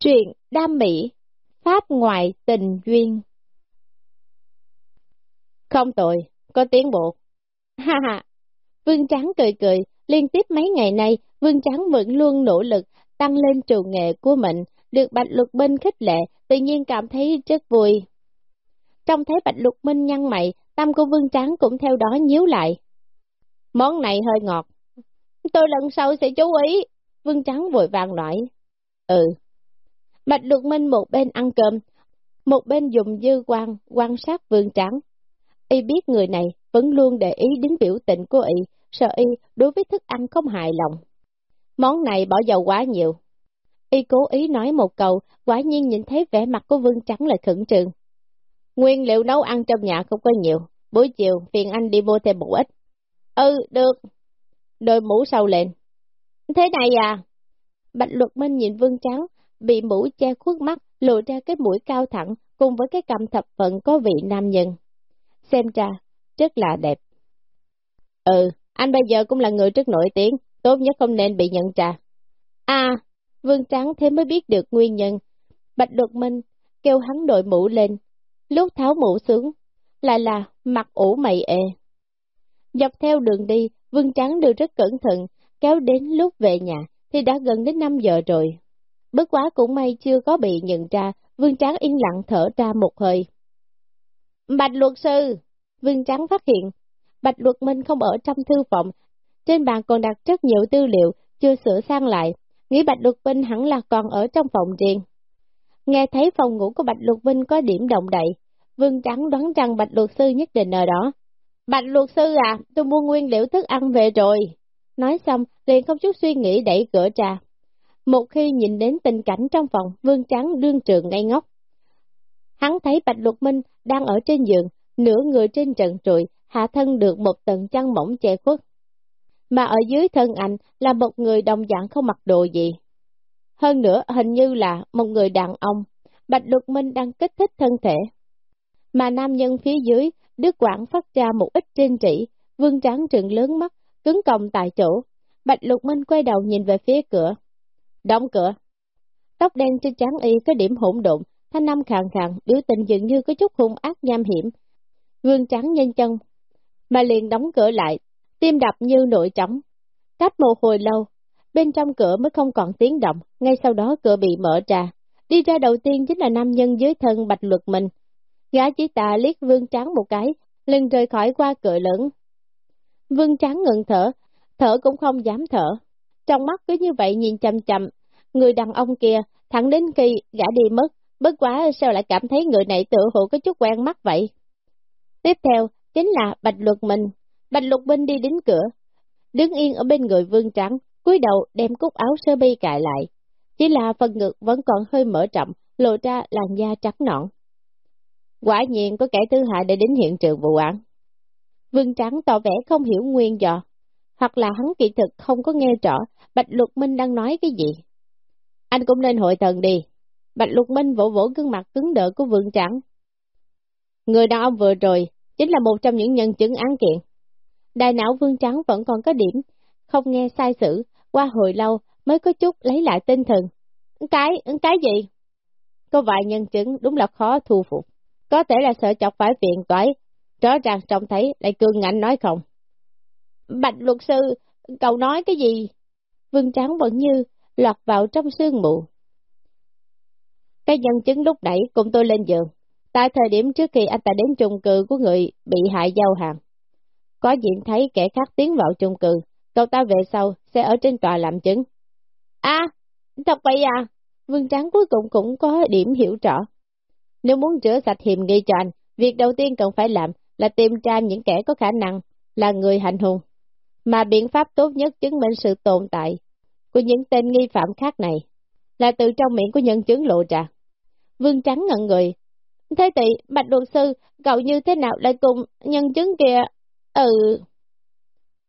Truyện đam mỹ, pháp ngoại tình duyên. Không tội, có tiến bộ. Ha ha, Vương Trắng cười cười, liên tiếp mấy ngày nay, Vương Trắng vẫn luôn nỗ lực tăng lên trù nghệ của mình, được Bạch Lục Minh khích lệ, tự nhiên cảm thấy rất vui. Trong thấy Bạch Lục Minh nhăn mày, tâm của Vương Trắng cũng theo đó nhíu lại. Món này hơi ngọt. Tôi lần sau sẽ chú ý. Vương Trắng vội vàng nói. Ừ, Bạch Lục Minh một bên ăn cơm, một bên dùng dư quan quan sát vương trắng. Y biết người này vẫn luôn để ý đến biểu tình của Y, sợ Y đối với thức ăn không hài lòng. Món này bỏ dầu quá nhiều. Y cố ý nói một câu, quả nhiên nhìn thấy vẻ mặt của vương trắng là khẩn trương. Nguyên liệu nấu ăn trong nhà không có nhiều, buổi chiều phiền anh đi mua thêm một ít. Ừ, được. Đôi mũ sâu lên. Thế này à? Bạch luật minh nhìn vương trắng, bị mũ che khuất mắt, lộ ra cái mũi cao thẳng, cùng với cái cầm thập phận có vị nam nhân. Xem ra, rất là đẹp. Ừ, anh bây giờ cũng là người rất nổi tiếng, tốt nhất không nên bị nhận ra. À, Vương Trắng thế mới biết được nguyên nhân. Bạch Đột Minh kêu hắn đội mũ lên, lúc tháo mũ xuống, lại là mặt ủ mày ê. Dọc theo đường đi, Vương Trắng đều rất cẩn thận, kéo đến lúc về nhà thì đã gần đến 5 giờ rồi. Bất quá cũng may chưa có bị nhận ra, Vương Tráng yên lặng thở ra một hơi. Bạch luật sư! Vương Tráng phát hiện, Bạch luật minh không ở trong thư phòng, trên bàn còn đặt rất nhiều tư liệu, chưa sửa sang lại, nghĩ Bạch luật minh hẳn là còn ở trong phòng riêng. Nghe thấy phòng ngủ của Bạch luật minh có điểm động đậy, Vương Trắng đoán rằng Bạch luật sư nhất định ở đó. Bạch luật sư à, tôi mua nguyên liệu thức ăn về rồi. Nói xong, liền không chút suy nghĩ đẩy cửa ra. Một khi nhìn đến tình cảnh trong phòng, vương trắng đương trường ngay ngốc. Hắn thấy Bạch lục Minh đang ở trên giường, nửa người trên trần trụi, hạ thân được một tầng chăn mỏng che khuất. Mà ở dưới thân anh là một người đồng dạng không mặc đồ gì. Hơn nữa hình như là một người đàn ông, Bạch lục Minh đang kích thích thân thể. Mà nam nhân phía dưới, Đức Quảng phát ra một ít trên trị, vương trắng trừng lớn mắt, cứng còng tại chỗ. Bạch Lục Minh quay đầu nhìn về phía cửa, Đóng cửa. Tóc đen trên trán y có điểm hỗn độn, thanh năm khàn khàn, biểu tình dường như có chút hung ác nham hiểm. Vương trắng nhanh chân, mà liền đóng cửa lại, tim đập như nội trống. Cách một hồi lâu, bên trong cửa mới không còn tiếng động, ngay sau đó cửa bị mở ra. Đi ra đầu tiên chính là nam nhân dưới thân bạch luật mình. Gã chỉ tà liếc vương trắng một cái, liền rời khỏi qua cửa lớn. Vương trắng ngừng thở, thở cũng không dám thở. Trong mắt cứ như vậy nhìn chầm chầm, người đàn ông kia, thẳng đến khi gã đi mất, bất quá sao lại cảm thấy người này tự hữu có chút quen mắt vậy. Tiếp theo, chính là Bạch Luật Minh. Bạch Luật Minh đi đến cửa, đứng yên ở bên người vương trắng, cúi đầu đem cúc áo sơ bi cài lại. Chỉ là phần ngực vẫn còn hơi mở rộng, lộ ra làn da trắng nõn. Quả nhiên có kẻ thứ hại để đến hiện trường vụ án. Vương Trắng tỏ vẻ không hiểu nguyên do, hoặc là hắn kỹ thực không có nghe rõ Bạch Lục Minh đang nói cái gì. Anh cũng nên hội thần đi. Bạch Lục Minh vỗ vỗ gương mặt cứng đỡ của Vương Trắng. Người đàn ông vừa rồi chính là một trong những nhân chứng án kiện. Đại não Vương Trắng vẫn còn có điểm, không nghe sai sự, qua hồi lâu mới có chút lấy lại tinh thần. Cái, cái gì? Có vài nhân chứng đúng là khó thu phục. Có thể là sợ chọc phải viện toái, rõ ràng trông thấy lại cương ngạnh nói không. Bạch luật sư, cậu nói cái gì? Vương Trắng vẫn như lọt vào trong sương mù. Cái nhân chứng lúc nãy cùng tôi lên giường, tại thời điểm trước khi anh ta đến chung cư của người bị hại giao hàng. Có diện thấy kẻ khác tiến vào chung cư, cậu ta về sau sẽ ở trên tòa làm chứng. À, thật vậy à? Vương Trắng cuối cùng cũng có điểm hiểu rõ. Nếu muốn rửa sạch hiểm nghi cho anh, việc đầu tiên cần phải làm là tìm ra những kẻ có khả năng là người hành hung. Mà biện pháp tốt nhất chứng minh sự tồn tại của những tên nghi phạm khác này là từ trong miệng của nhân chứng lộ ra. Vương Trắng ngẩn người. Thế tỷ, Bạch Luật Sư, cậu như thế nào lại cùng nhân chứng kia? Ừ.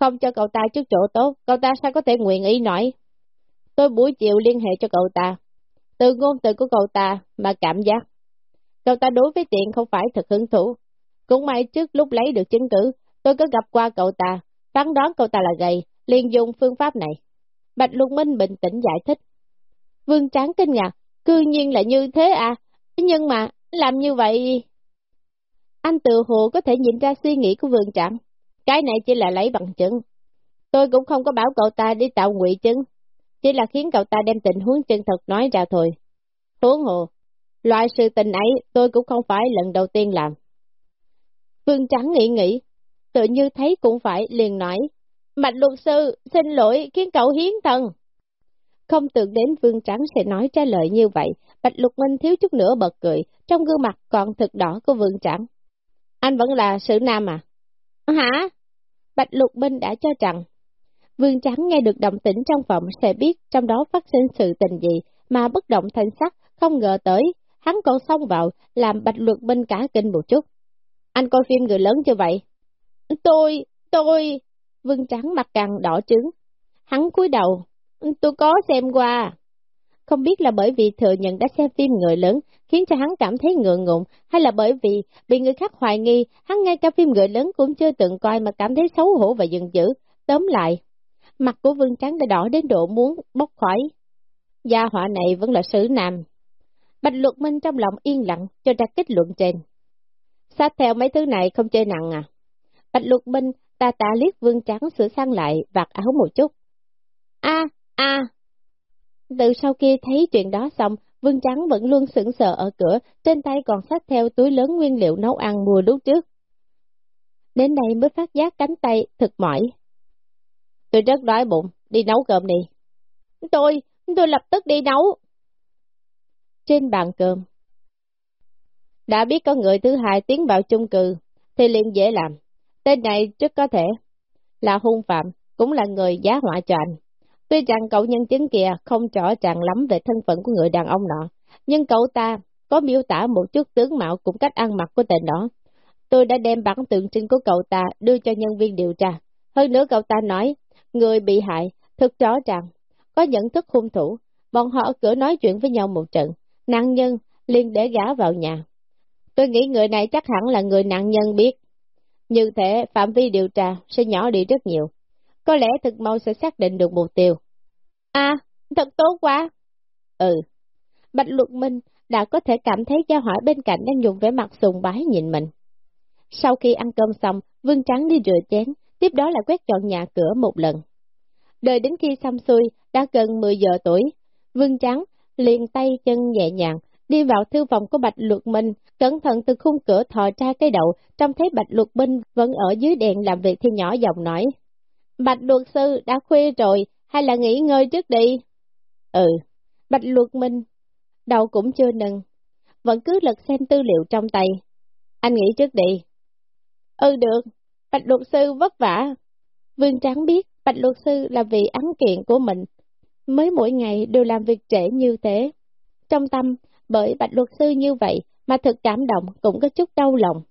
Không cho cậu ta trước chỗ tốt, cậu ta sao có thể nguyện ý nói. Tôi buổi chiều liên hệ cho cậu ta. Từ ngôn từ của cậu ta mà cảm giác. Cậu ta đối với tiền không phải thật hứng thú. Cũng may trước lúc lấy được chứng cứ, tôi có gặp qua cậu ta, phán đoán cậu ta là gầy, liền dùng phương pháp này. Bạch Luân Minh bình tĩnh giải thích. Vương Tráng kinh ngạc, Cư nhiên là như thế à, nhưng mà, làm như vậy... Anh tự hồ có thể nhìn ra suy nghĩ của vương Tráng, Cái này chỉ là lấy bằng chứng. Tôi cũng không có bảo cậu ta đi tạo ngụy chứng, chỉ là khiến cậu ta đem tình huống chân thật nói ra thôi. Huống hồ, loại sự tình ấy tôi cũng không phải lần đầu tiên làm. Vương Trắng nghĩ nghĩ, tự như thấy cũng phải liền nói, Mạch luật sư, xin lỗi khiến cậu hiến thần. Không tưởng đến Vương Trắng sẽ nói trả lời như vậy, Bạch Lục Minh thiếu chút nữa bật cười, trong gương mặt còn thực đỏ của Vương Trắng. Anh vẫn là sự nam à? Hả? Bạch Lục Minh đã cho rằng, Vương Trắng nghe được động tĩnh trong phòng sẽ biết trong đó phát sinh sự tình gì, mà bất động thanh sắc, không ngờ tới, hắn còn xông vào, làm Bạch Lục Minh cả kinh một chút. Anh coi phim người lớn chưa vậy? Tôi, tôi... Vương Trắng mặt càng đỏ trứng. Hắn cúi đầu. Tôi có xem qua. Không biết là bởi vì thừa nhận đã xem phim người lớn, khiến cho hắn cảm thấy ngượng ngùng, hay là bởi vì bị người khác hoài nghi, hắn ngay cả phim người lớn cũng chưa từng coi mà cảm thấy xấu hổ và giận dữ. Tóm lại, mặt của Vương Trắng đã đỏ đến độ muốn bốc khỏi. Gia họa này vẫn là sứ nam. Bạch luật minh trong lòng yên lặng cho ra kết luận trên. Sát theo mấy thứ này không chơi nặng à? Bạch lục minh ta ta liếc Vương Trắng sửa sang lại vạt áo một chút. a a Từ sau khi thấy chuyện đó xong, Vương Trắng vẫn luôn sững sờ ở cửa, trên tay còn xách theo túi lớn nguyên liệu nấu ăn mua lúc trước. Đến đây mới phát giác cánh tay thật mỏi. Tôi rất đói bụng, đi nấu cơm đi. Tôi, tôi lập tức đi nấu. Trên bàn cơm. Đã biết có người thứ hai tiến vào chung cư, thì liền dễ làm. Tên này rất có thể là hung phạm, cũng là người giá họa cho anh. Tuy rằng cậu nhân chứng kia không rõ ràng lắm về thân phận của người đàn ông nọ, nhưng cậu ta có miêu tả một chút tướng mạo cũng cách ăn mặc của tên đó. Tôi đã đem bản tượng trưng của cậu ta đưa cho nhân viên điều tra. Hơn nữa cậu ta nói, người bị hại thực rõ ràng, có nhận thức hung thủ, bọn họ cửa nói chuyện với nhau một trận, nạn nhân liền để gã vào nhà. Tôi nghĩ người này chắc hẳn là người nạn nhân biết. Như thế, phạm vi điều tra sẽ nhỏ đi rất nhiều. Có lẽ thực mau sẽ xác định được mục tiêu. À, thật tốt quá. Ừ. Bạch Luật Minh đã có thể cảm thấy gia hỏa bên cạnh đang dùng vẻ mặt sùng bái nhìn mình. Sau khi ăn cơm xong, Vương Trắng đi rửa chén, tiếp đó là quét dọn nhà cửa một lần. Đợi đến khi xong xuôi, đã gần 10 giờ tuổi, Vương Trắng liền tay chân nhẹ nhàng, đi vào thư phòng của Bạch Luật Minh, cẩn thận từ khung cửa thò ra cái đầu, trông thấy Bạch Luật Minh vẫn ở dưới đèn làm việc thì nhỏ giọng nói. Bạch Luật Sư đã khuya rồi, hay là nghỉ ngơi trước đi? Ừ, Bạch Luật Minh, đầu cũng chưa nâng, vẫn cứ lật xem tư liệu trong tay. Anh nghỉ trước đi. Ừ được, Bạch Luật Sư vất vả. Vương Trắng biết Bạch Luật Sư là vì án kiện của mình, mới mỗi ngày đều làm việc trễ như thế. Trong tâm, bởi bạch luật sư như vậy mà thật cảm động cũng có chút đau lòng.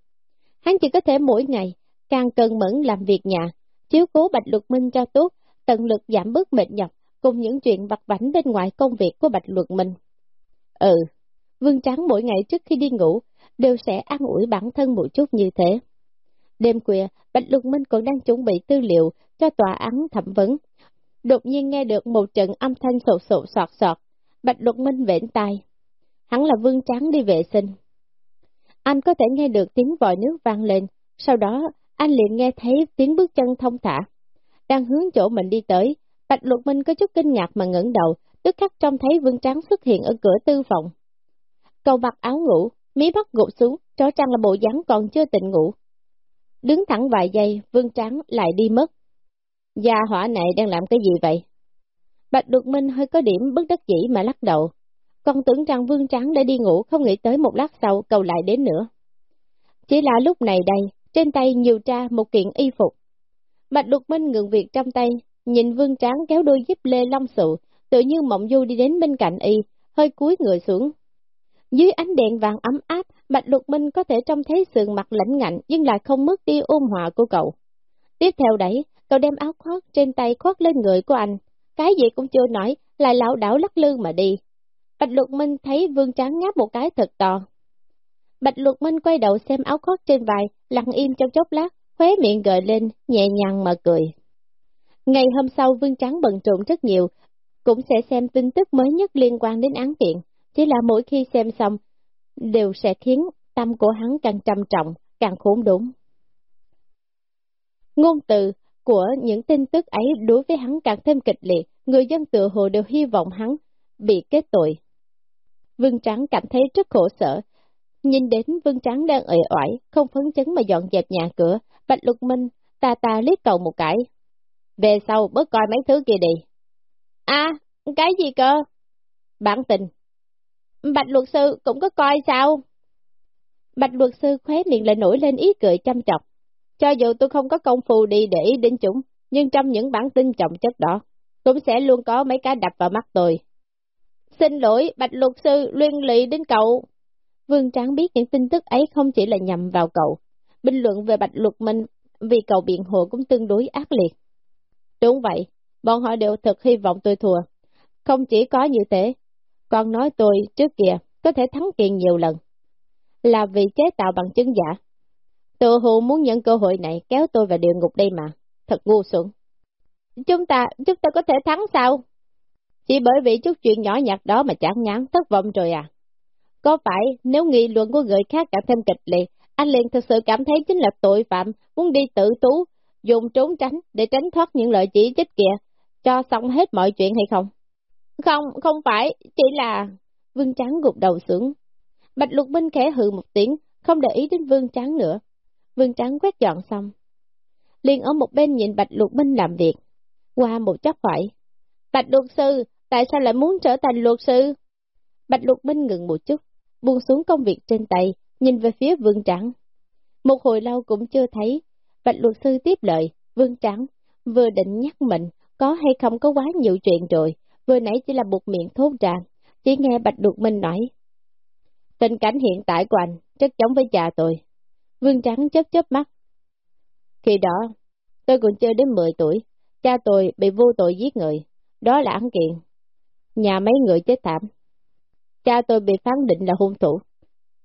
Hắn chỉ có thể mỗi ngày, càng cần mẫn làm việc nhà, chiếu cố bạch luật minh cho tốt, tận lực giảm bớt mệt nhọc, cùng những chuyện vặt vảnh bên ngoài công việc của bạch luật minh. Ừ, Vương Trắng mỗi ngày trước khi đi ngủ, đều sẽ an ủi bản thân một chút như thế. Đêm khuya, Bạch Luật Minh còn đang chuẩn bị tư liệu cho tòa án thẩm vấn. Đột nhiên nghe được một trận âm thanh sột sột soạt soạt, Bạch Luật Minh vẽn tai, hắn là vương trắng đi vệ sinh. Anh có thể nghe được tiếng vòi nước vang lên, sau đó anh liền nghe thấy tiếng bước chân thông thả. Đang hướng chỗ mình đi tới, Bạch Luật Minh có chút kinh ngạc mà ngẩng đầu, tức khắc trông thấy vương trắng xuất hiện ở cửa tư phòng. Cầu mặc áo ngủ, mí bắt gục xuống, rõ ràng là bộ dáng còn chưa tỉnh ngủ. Đứng thẳng vài giây, vương trắng lại đi mất. Gia hỏa này đang làm cái gì vậy? Bạch Luật Minh hơi có điểm bất đắc dĩ mà lắc đầu, còn tưởng rằng Vương Trắng đã đi ngủ không nghĩ tới một lát sau cầu lại đến nữa. Chỉ là lúc này đây, trên tay nhiều tra một kiện y phục. Bạch Lục Minh ngừng việc trong tay, nhìn Vương Trắng kéo đôi giúp lê long sụ, tự như mộng du đi đến bên cạnh y, hơi cúi người xuống. Dưới ánh đèn vàng ấm áp, Bạch Lục Minh có thể trông thấy sườn mặt lãnh ngạnh nhưng lại không mất đi ôn hòa của cậu. Tiếp theo đấy, cậu đem áo khoác trên tay khoác lên người của anh, cái gì cũng chưa nói, lại lão đảo lắc lư mà đi. Bạch Lục Minh thấy Vương Tráng ngáp một cái thật to. Bạch Lục Minh quay đầu xem áo khoác trên vai, lặng im trong chốc lát, khóe miệng gợi lên, nhẹ nhàng mà cười. Ngày hôm sau Vương Tráng bận trộn rất nhiều, cũng sẽ xem tin tức mới nhất liên quan đến án kiện. chỉ là mỗi khi xem xong, đều sẽ khiến tâm của hắn càng trầm trọng, càng khốn đúng. Ngôn từ của những tin tức ấy đối với hắn càng thêm kịch liệt, người dân tự hồ đều hy vọng hắn bị kết tội. Vương Trắng cảm thấy rất khổ sở, nhìn đến Vương Trắng đang ợi oải, không phấn chấn mà dọn dẹp nhà cửa, Bạch Lục Minh ta ta liếc cầu một cái. Về sau bớt coi mấy thứ kia đi. À, cái gì cơ? Bản tình. Bạch luật sư cũng có coi sao? Bạch luật sư khóe miệng lại nổi lên ý cười chăm chọc. Cho dù tôi không có công phu đi để ý đến chúng, nhưng trong những bản tin trọng chất đó, cũng sẽ luôn có mấy cái đập vào mắt tôi. Xin lỗi, bạch luật sư liên lụy đến cậu. Vương Tráng biết những tin tức ấy không chỉ là nhằm vào cậu. Bình luận về bạch luật minh vì cậu biện hộ cũng tương đối ác liệt. Đúng vậy, bọn họ đều thật hy vọng tôi thua. Không chỉ có như thế, còn nói tôi trước kia có thể thắng kiện nhiều lần. Là vì chế tạo bằng chứng giả. Tự hồ muốn nhận cơ hội này kéo tôi vào địa ngục đây mà. Thật ngu xuẩn. Chúng ta, chúng ta có thể thắng sao? Chỉ bởi vì chút chuyện nhỏ nhặt đó mà chán ngán thất vọng rồi à? Có phải nếu nghị luận của người khác càng thêm kịch liệt, anh liền thực sự cảm thấy chính là tội phạm, muốn đi tự tú, dùng trốn tránh để tránh thoát những lời chỉ trích kìa, cho xong hết mọi chuyện hay không? Không, không phải, chỉ là... Vương Trắng gục đầu xuống. Bạch Lục Minh khẽ hừ một tiếng, không để ý đến Vương Trắng nữa. Vương Trắng quét dọn xong. liền ở một bên nhìn Bạch Lục Minh làm việc. Qua một chốc hỏi. Bạch Luật Sư, tại sao lại muốn trở thành luật sư? Bạch Lục Minh ngừng một chút, buông xuống công việc trên tay, nhìn về phía Vương Trắng. Một hồi lâu cũng chưa thấy, Bạch Luật Sư tiếp lời, Vương Trắng vừa định nhắc mình có hay không có quá nhiều chuyện rồi, vừa nãy chỉ là buộc miệng thốt ra, chỉ nghe Bạch Luật Minh nói. Tình cảnh hiện tại của anh rất giống với cha tôi. Vương Trắng chớp chớp mắt. Khi đó, tôi còn chưa đến 10 tuổi, cha tôi bị vô tội giết người, đó là án kiện. Nhà mấy người chết thảm. Cha tôi bị phán định là hung thủ,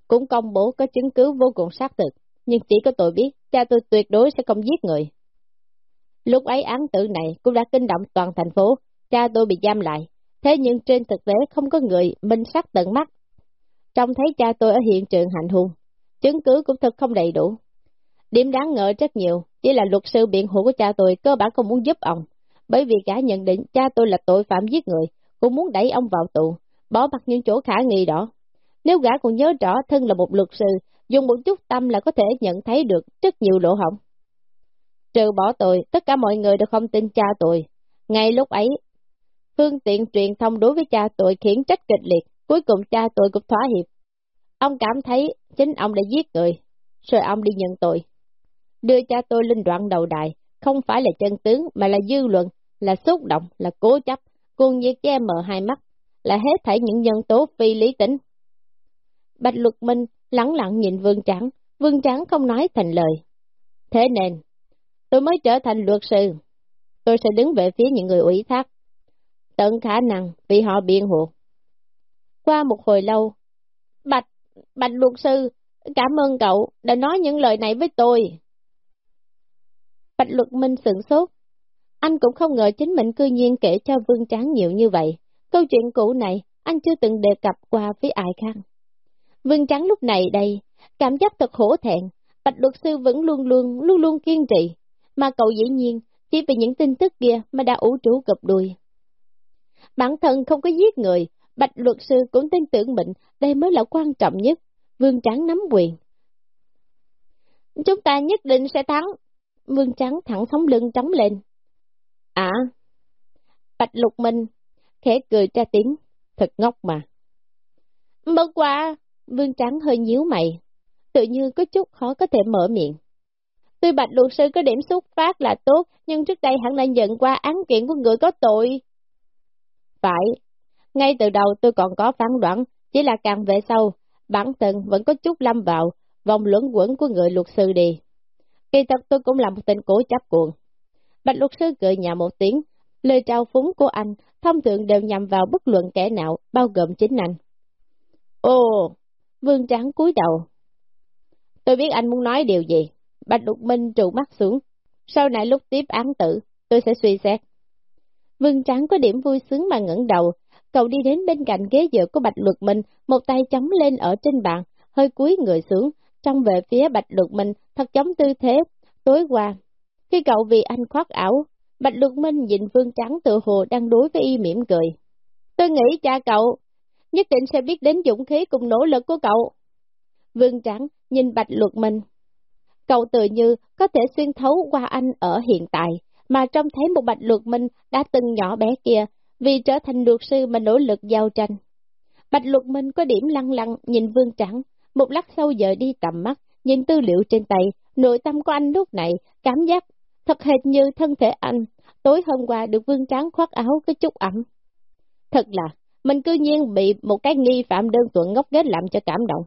cũng công bố có chứng cứ vô cùng xác thực, nhưng chỉ có tôi biết cha tôi tuyệt đối sẽ không giết người. Lúc ấy án tử này cũng đã kinh động toàn thành phố, cha tôi bị giam lại, thế nhưng trên thực tế không có người minh sắc tận mắt. Trông thấy cha tôi ở hiện trường hành hung, chứng cứ cũng thật không đầy đủ. Điểm đáng ngờ rất nhiều, chỉ là luật sư biện hộ của cha tôi cơ bản không muốn giúp ông, bởi vì cả nhận định cha tôi là tội phạm giết người, cũng muốn đẩy ông vào tù, bỏ mặt những chỗ khả nghi đó. Nếu gã còn nhớ rõ thân là một luật sư, dùng một chút tâm là có thể nhận thấy được rất nhiều lỗ hổng. Trừ bỏ tội, tất cả mọi người đều không tin cha tôi. Ngay lúc ấy, phương tiện truyền thông đối với cha tôi khiến trách kịch liệt, cuối cùng cha tôi cũng thỏa hiệp. Ông cảm thấy chính ông đã giết người, rồi ông đi nhận tội. Đưa cha tôi lên đoạn đầu đài, không phải là chân tướng mà là dư luận, là xúc động, là cố chấp, cuồng nhiệt che mở hai mắt, là hết thảy những nhân tố phi lý tính. Bạch Luật Minh lắng lặng nhìn Vương Trắng, Vương Trắng không nói thành lời. Thế nên, tôi mới trở thành luật sư. Tôi sẽ đứng về phía những người ủy thác. Tận khả năng vì họ biện hộ. Qua một hồi lâu, Bạch, Bạch luật sư, cảm ơn cậu đã nói những lời này với tôi. Bạch luật minh sửng sốt. Anh cũng không ngờ chính mình cư nhiên kể cho Vương Tráng nhiều như vậy. Câu chuyện cũ này, anh chưa từng đề cập qua với ai khác. Vương Trắng lúc này đây, cảm giác thật hổ thẹn, Bạch luật sư vẫn luôn luôn, luôn luôn kiên trì, mà cậu dĩ nhiên, chỉ vì những tin tức kia mà đã ủ trú gập đuôi. Bản thân không có giết người, Bạch luật sư cũng tin tưởng mình, đây mới là quan trọng nhất, Vương Trắng nắm quyền. Chúng ta nhất định sẽ thắng. Vương Trắng thẳng sống lưng trống lên. À, Bạch Lục Minh, khẽ cười ra tiếng, thật ngốc mà. Bất qua, Vương Trắng hơi nhíu mày, tự như có chút khó có thể mở miệng. Tuy bạch luật sư có điểm xuất phát là tốt, nhưng trước đây hẳn đã nhận qua án kiện của người có tội. Phải, ngay từ đầu tôi còn có phán đoán, chỉ là càng về sau, bản thân vẫn có chút lâm vào vòng luẩn quẩn của người luật sư đi. Kỳ thật tôi cũng là một tên cố chấp cuồng. Bạch luật sư cười nhà một tiếng, lời trao phúng của anh thông thường đều nhằm vào bất luận kẻ nào, bao gồm chính anh. Ồ, Vương Trắng cúi đầu. Tôi biết anh muốn nói điều gì. Bạch Lục Minh trụ mắt xuống. Sau này lúc tiếp án tử, tôi sẽ suy xét. Vương Trắng có điểm vui sướng mà ngẩng đầu, cậu đi đến bên cạnh ghế dựa của Bạch Luật Minh, một tay chống lên ở trên bàn, hơi cúi người xuống, trong về phía Bạch Luật Minh, thật giống tư thế, tối qua. Khi cậu vì anh khoác ảo, Bạch Lục Minh nhìn Vương Trắng tự hồ đang đối với y mỉm cười. Tôi nghĩ cha cậu nhất định sẽ biết đến dũng khí cùng nỗ lực của cậu. Vương Trắng nhìn Bạch Luật Minh. Cậu tự như có thể xuyên thấu qua anh ở hiện tại, mà trông thấy một Bạch Luật Minh đã từng nhỏ bé kia, vì trở thành luật sư mà nỗ lực giao tranh. Bạch Luật Minh có điểm lăng lăng nhìn Vương Trắng, một lát sau giờ đi tầm mắt, nhìn tư liệu trên tay, nội tâm của anh lúc này cảm giác thật hệt như thân thể anh, tối hôm qua được Vương Trắng khoác áo cái chút ẩm. Thật là, mình cư nhiên bị một cái nghi phạm đơn thuần ngốc nghếch làm cho cảm động.